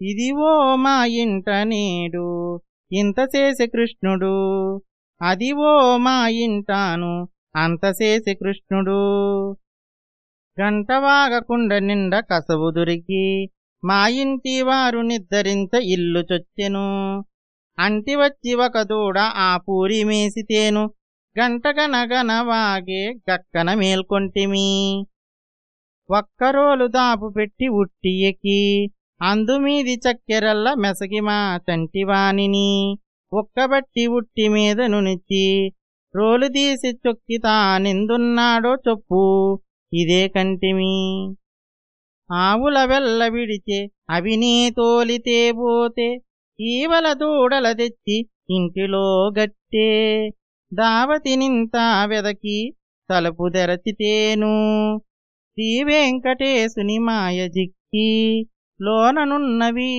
ఇదివో మా ఇంట నేడు ఇంత చేసే కృష్ణుడు. అదివో మా ఇంటాను అంత చేసే కృష్ణుడు. గంటవాగకుండ నిండ కసవు దొరికి మా ఇంటి వారు నిద్దరించ ఇల్లు చొచ్చెను. అంటి వచ్చి ఒక దూడ ఆ పూరి మేసితేను గంటగనగన వాగే గక్కన మేల్కొంటిమి. ఒక్కరోలు దాపు పెట్టి ఉట్టి ఎక్కి అందుమీది చక్కెరల్ల మెసగి మా చంటివాణిని ఒక్కబట్టి ఉట్టి మీద నునిచి రోలు తీసి చొక్కి తానెందున్నాడో చొప్పు ఇదే కంటిమి. ఆవుల వెల్ల విడిచే అవినీ తోలితే పోతే ఈవల దూడల తెచ్చి ఇంటిలో గట్టే. దావతినింత వెదకి తలుపు తెరచితేను శ్రీ వెంకటేశుని మాయ జిక్కి. లోననున్నవి.